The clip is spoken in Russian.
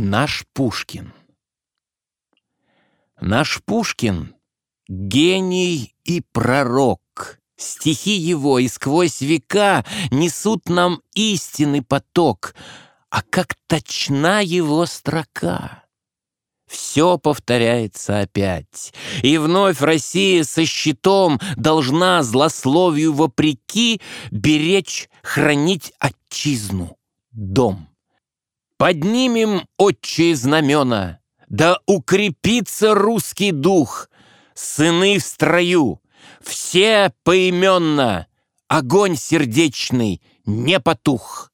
Наш Пушкин Наш Пушкин — гений и пророк. Стихи его и сквозь века несут нам истинный поток, а как точна его строка. Все повторяется опять, и вновь Россия со щитом должна злословию вопреки беречь, хранить отчизну, дом. Поднимем отчие знамена, да укрепится русский дух, сыны в строю, все поименно, огонь сердечный не потух.